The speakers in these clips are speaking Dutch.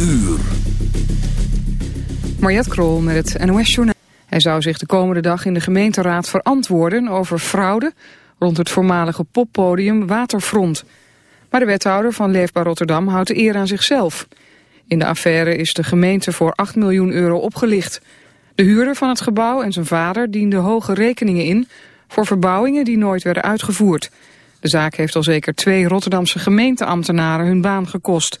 uur. Mariette Krol met het NOS Journaal. Hij zou zich de komende dag in de gemeenteraad verantwoorden over fraude rond het voormalige poppodium Waterfront. Maar de wethouder van Leefbaar Rotterdam houdt de eer aan zichzelf. In de affaire is de gemeente voor 8 miljoen euro opgelicht. De huurder van het gebouw en zijn vader dienden hoge rekeningen in... voor verbouwingen die nooit werden uitgevoerd. De zaak heeft al zeker twee Rotterdamse gemeenteambtenaren hun baan gekost.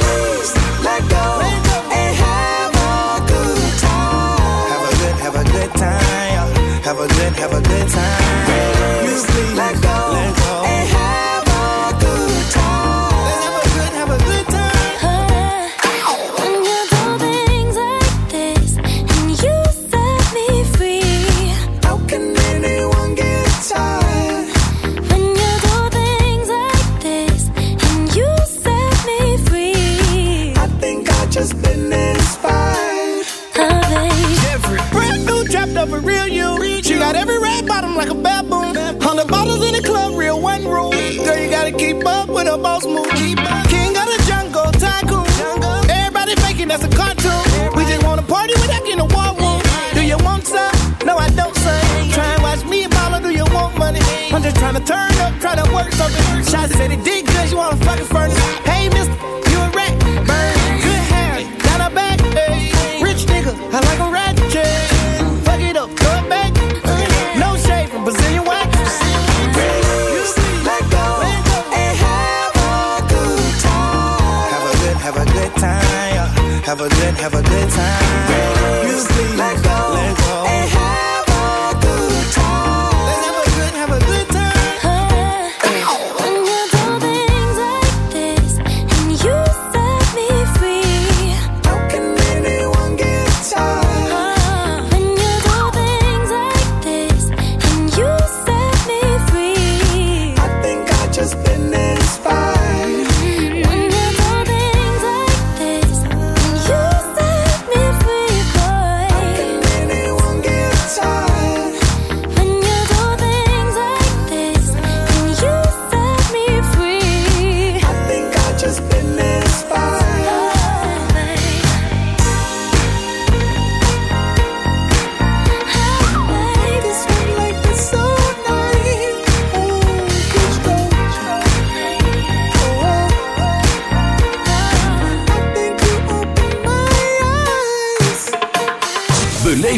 have a good time.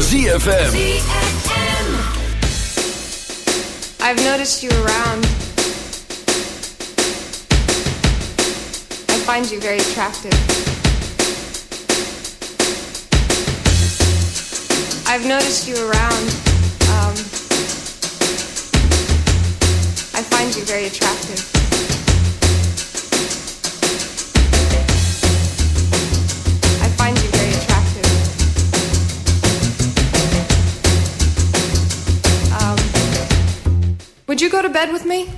ZFM. I've noticed you around. I find you very attractive. I've noticed you around. To bed with me?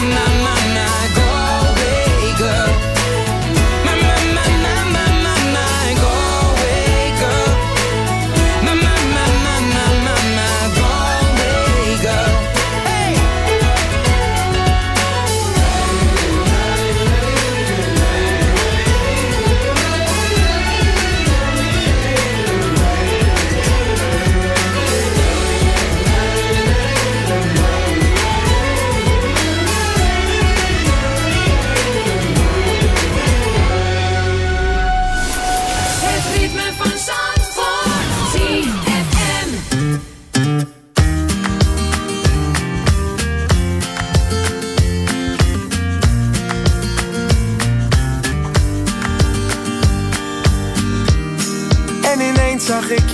I'm not.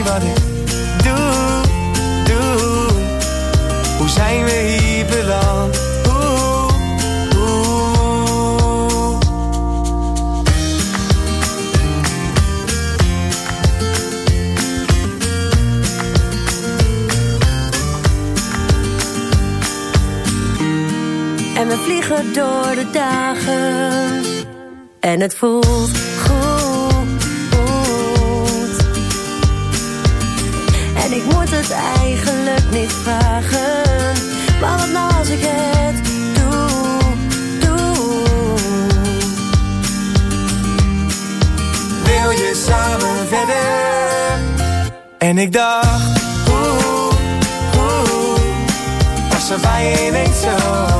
niet wat ik doe, doe. Hoe zijn we hier beland? En we vliegen door de dagen. En het voelt niet vragen. Maar wat nou als ik het doe, doe. Wil je samen verder? En ik dacht, oeh, oeh. Was er bij je zo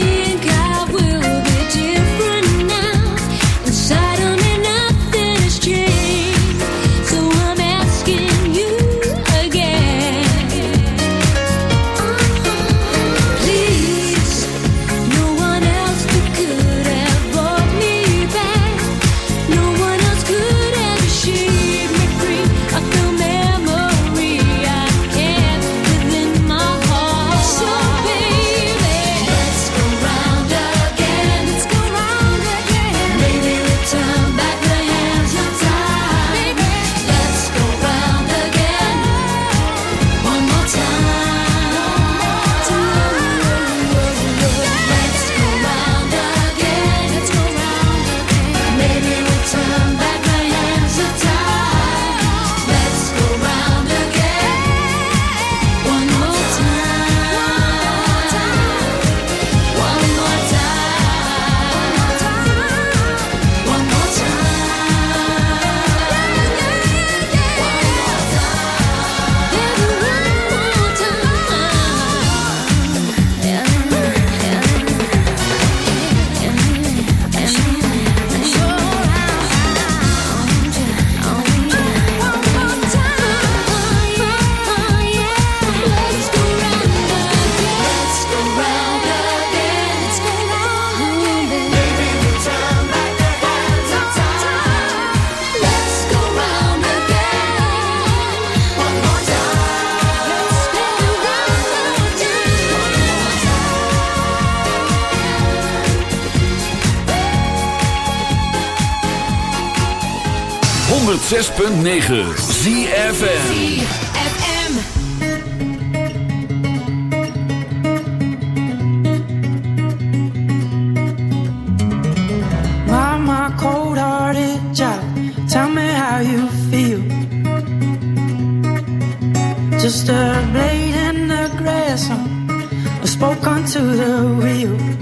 think I 106.9 ZFN Just a blade in the grass, I spoke onto the wheel.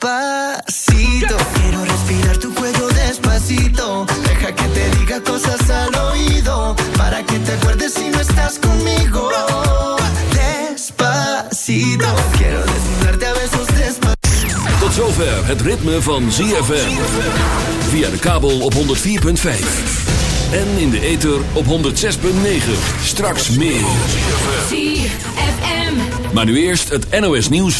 Despacito, quiero respirar tu cuello despacito. Deja que te diga cosas al oído, para que te acuerdes si no estás conmigo. Despacito, quiero desnudarte a besos despacito. Tot zover het ritme van ZFM. Via de kabel op 104.5. En in de ether op 106.9. Straks meer. ZFM. Maar nu eerst het NOS nieuws.